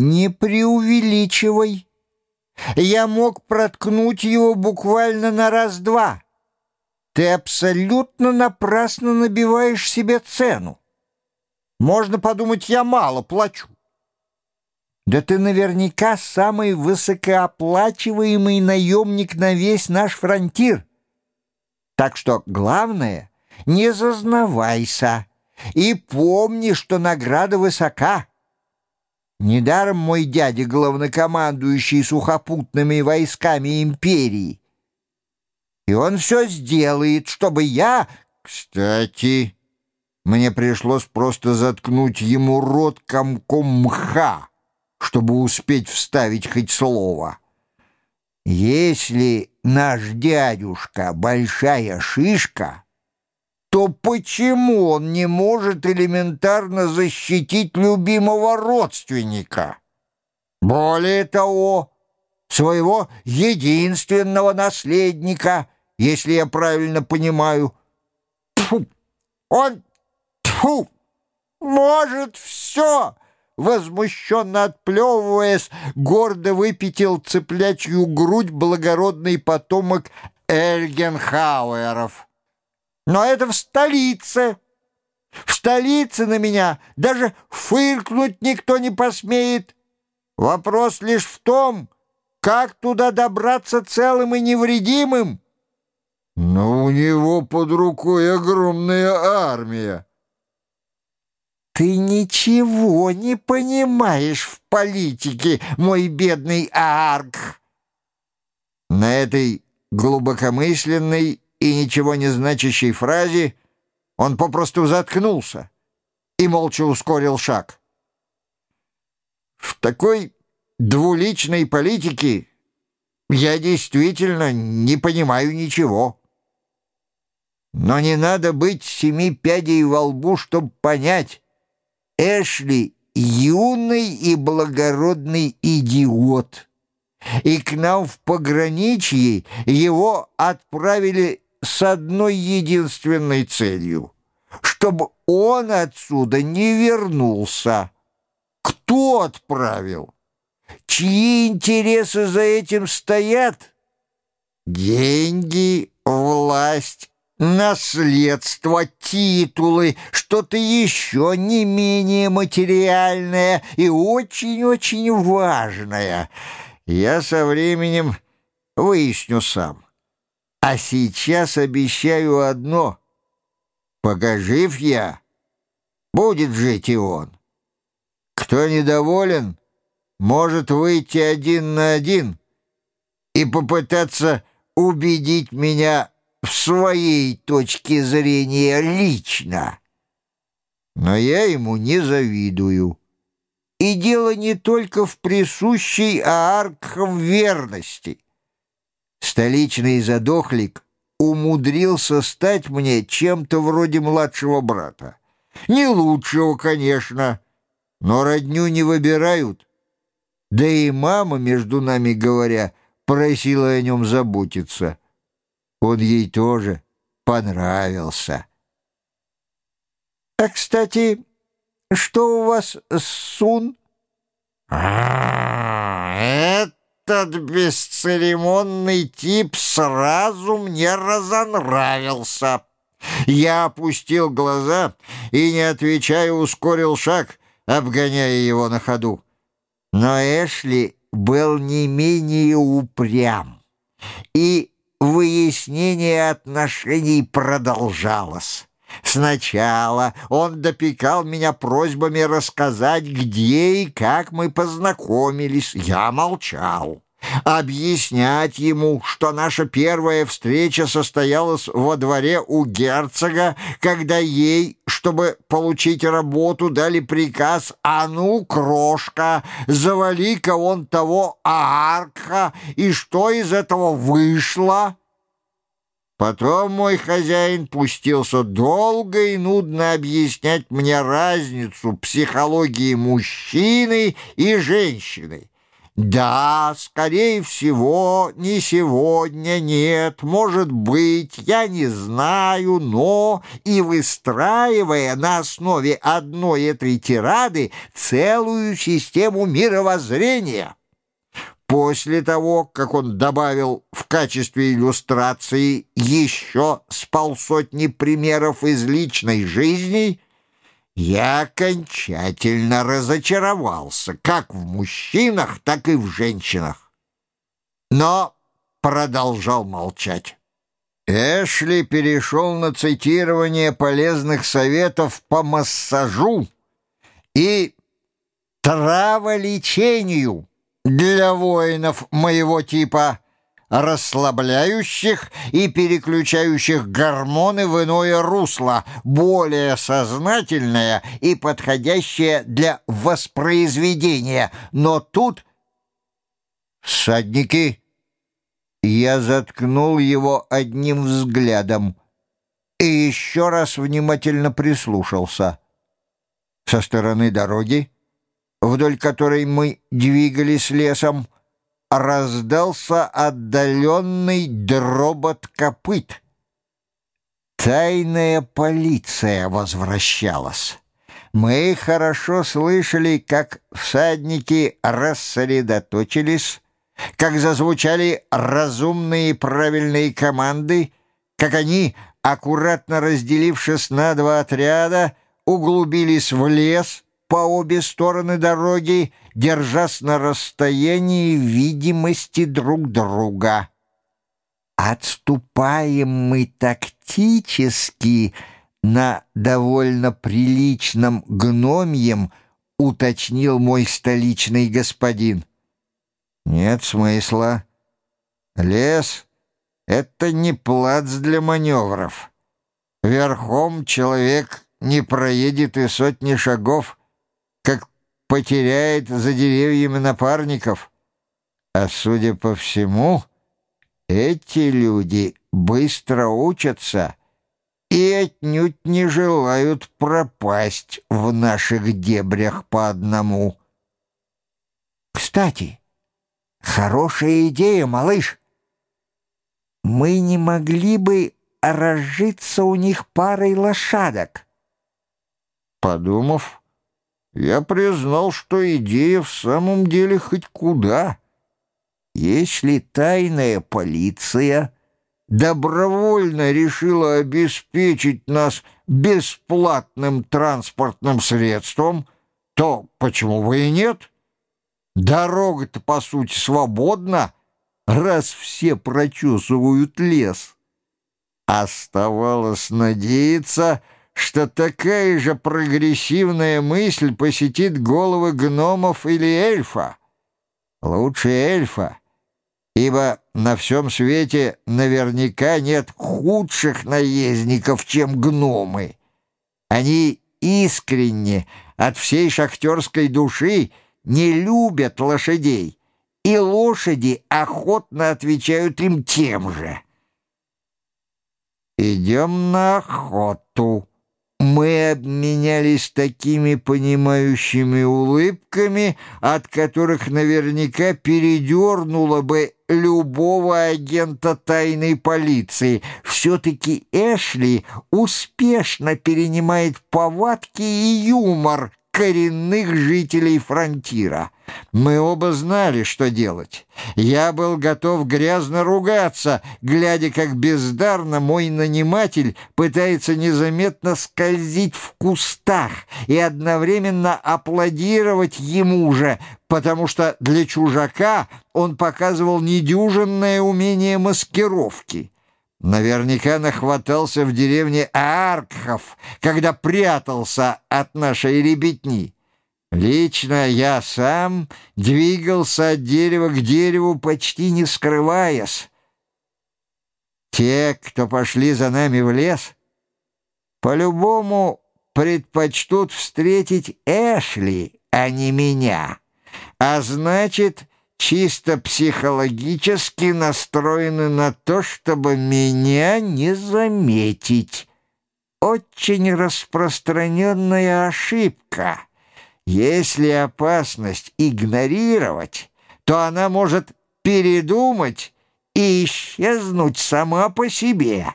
Не преувеличивай. Я мог проткнуть его буквально на раз-два. Ты абсолютно напрасно набиваешь себе цену. Можно подумать, я мало плачу. Да ты наверняка самый высокооплачиваемый наемник на весь наш фронтир. Так что главное, не зазнавайся и помни, что награда высока. Недаром мой дядя, главнокомандующий сухопутными войсками империи. И он все сделает, чтобы я... Кстати, мне пришлось просто заткнуть ему рот комком мха, чтобы успеть вставить хоть слово. Если наш дядюшка большая шишка то почему он не может элементарно защитить любимого родственника? Более того, своего единственного наследника, если я правильно понимаю. Тьфу! Он, тьфу, может все!» Возмущенно отплевываясь, гордо выпятил цыплячью грудь благородный потомок Эльгенхауэров. Но это в столице. В столице на меня даже фыркнуть никто не посмеет. Вопрос лишь в том, как туда добраться целым и невредимым. Но у него под рукой огромная армия. Ты ничего не понимаешь в политике, мой бедный Арк. На этой глубокомысленной и ничего не значащей фразе он попросту заткнулся и молча ускорил шаг. В такой двуличной политике я действительно не понимаю ничего. Но не надо быть семи пядей во лбу, чтобы понять. Эшли — юный и благородный идиот. И к нам в пограничье его отправили с одной единственной целью — чтобы он отсюда не вернулся. Кто отправил? Чьи интересы за этим стоят? Деньги, власть, наследство, титулы, что-то еще не менее материальное и очень-очень важное. Я со временем выясню сам. А сейчас обещаю одно. Пока жив я, будет жить и он. Кто недоволен, может выйти один на один и попытаться убедить меня в своей точке зрения лично. Но я ему не завидую. И дело не только в присущей Ааркхам верности — Столичный задохлик умудрился стать мне чем-то вроде младшего брата. Не лучшего, конечно, но родню не выбирают. Да и мама, между нами говоря, просила о нем заботиться. Он ей тоже понравился. А, кстати, что у вас с Сун? А, это этот бесцеремонный тип сразу мне разонравился. Я опустил глаза и, не отвечая, ускорил шаг, обгоняя его на ходу. Но Эшли был не менее упрям, и выяснение отношений продолжалось. Сначала он допекал меня просьбами рассказать, где и как мы познакомились. Я молчал. Объяснять ему, что наша первая встреча состоялась во дворе у герцога, когда ей, чтобы получить работу, дали приказ «А ну, крошка, завали-ка он того арка, и что из этого вышло?» Потом мой хозяин пустился долго и нудно объяснять мне разницу психологии мужчины и женщины. Да, скорее всего, не сегодня, нет, может быть, я не знаю, но и выстраивая на основе одной этой тирады целую систему мировоззрения. После того, как он добавил в качестве иллюстрации еще с полсотни примеров из личной жизни, я окончательно разочаровался как в мужчинах, так и в женщинах. Но продолжал молчать. Эшли перешел на цитирование полезных советов по массажу и траволечению для воинов моего типа, расслабляющих и переключающих гормоны в иное русло, более сознательное и подходящее для воспроизведения. Но тут всадники... Я заткнул его одним взглядом и еще раз внимательно прислушался. Со стороны дороги вдоль которой мы двигались лесом, раздался отдаленный дробот копыт. Тайная полиция возвращалась. Мы хорошо слышали, как всадники рассредоточились, как зазвучали разумные правильные команды, как они, аккуратно разделившись на два отряда, углубились в лес — по обе стороны дороги, держась на расстоянии видимости друг друга. Отступаем мы тактически на довольно приличном гномьем, уточнил мой столичный господин. Нет смысла. Лес — это не плац для маневров. Верхом человек не проедет и сотни шагов — как потеряет за деревьями напарников. А судя по всему, эти люди быстро учатся и отнюдь не желают пропасть в наших дебрях по одному. Кстати, хорошая идея, малыш. Мы не могли бы разжиться у них парой лошадок. Подумав, я признал, что идея в самом деле хоть куда. Если тайная полиция добровольно решила обеспечить нас бесплатным транспортным средством, то почему бы и нет? Дорога-то, по сути, свободна, раз все прочесывают лес. Оставалось надеяться, что такая же прогрессивная мысль посетит головы гномов или эльфа. Лучше эльфа, ибо на всем свете наверняка нет худших наездников, чем гномы. Они искренне, от всей шахтерской души, не любят лошадей, и лошади охотно отвечают им тем же. «Идем на охоту», мы обменялись такими понимающими улыбками, от которых наверняка передернуло бы любого агента тайной полиции. Все-таки Эшли успешно перенимает повадки и юмор коренных жителей фронтира. Мы оба знали, что делать. Я был готов грязно ругаться, глядя, как бездарно мой наниматель пытается незаметно скользить в кустах и одновременно аплодировать ему же, потому что для чужака он показывал недюжинное умение маскировки. Наверняка нахватался в деревне Аркхов, когда прятался от нашей ребятни. Лично я сам двигался от дерева к дереву, почти не скрываясь. Те, кто пошли за нами в лес, по-любому предпочтут встретить Эшли, а не меня. А значит, чисто психологически настроены на то, чтобы меня не заметить. Очень распространенная ошибка. Если опасность игнорировать, то она может передумать и исчезнуть сама по себе.